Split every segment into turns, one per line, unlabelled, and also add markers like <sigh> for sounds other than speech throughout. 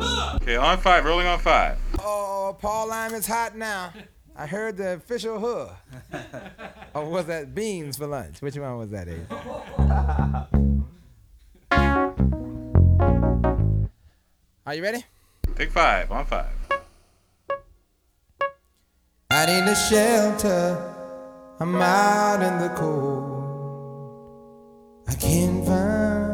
Okay, on five, rolling on five.
Oh, Paul Lime is hot now. I heard the official huh. <laughs> or was that beans for lunch? Which one was that, Abe? <laughs> Are you ready?
Take five, on five.
I need a shelter. I'm out in the cold. I can't find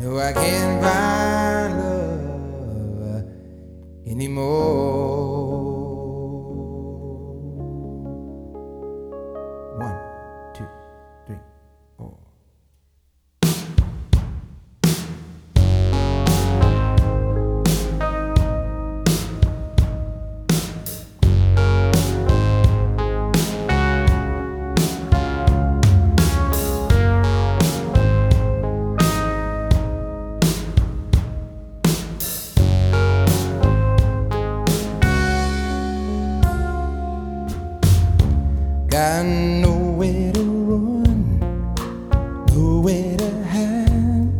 No, I can't find love anymore. One, Got nowhere to run, nowhere to hide.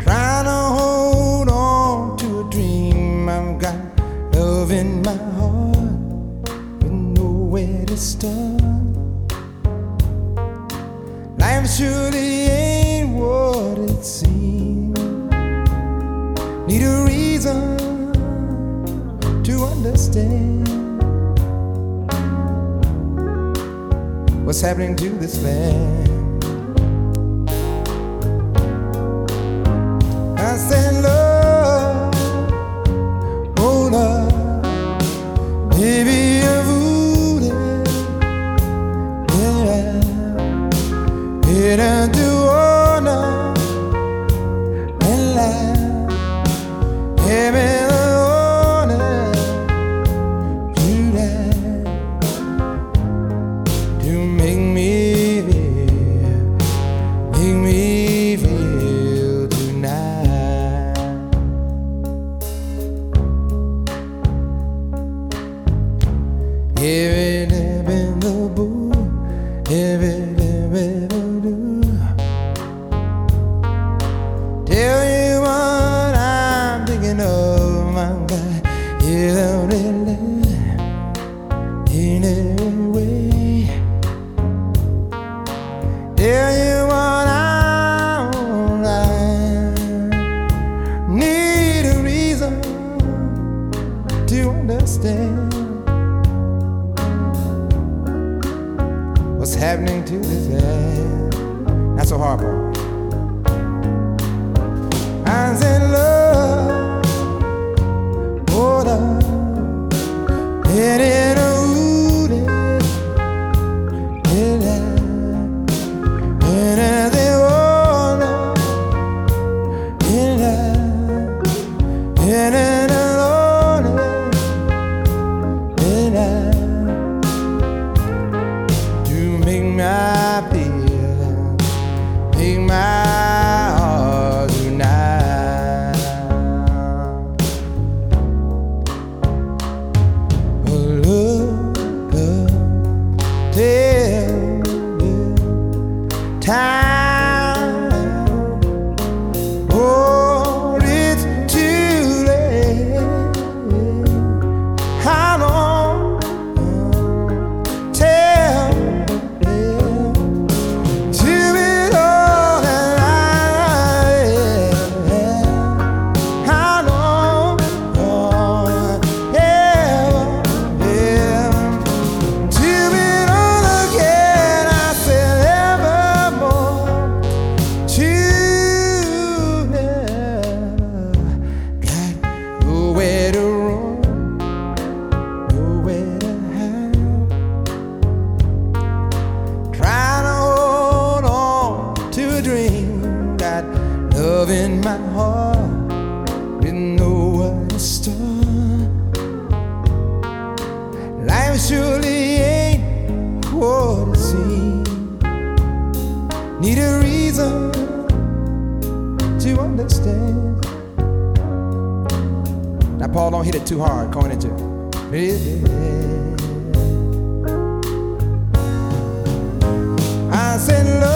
Trying to hold on to a dream. I've got love in my heart, but nowhere to start. Life surely ain't what it seems. Need a reason to understand. What's happening to this land. I said, love, oh love, baby, you're yeah, I do to understand what's happening to this land. Not so hard, Paul. dream. that love in my heart, didn't know what to start. Life surely ain't what it seems. Need a reason to understand. Now, Paul, don't hit it too hard. Going into. I said, love.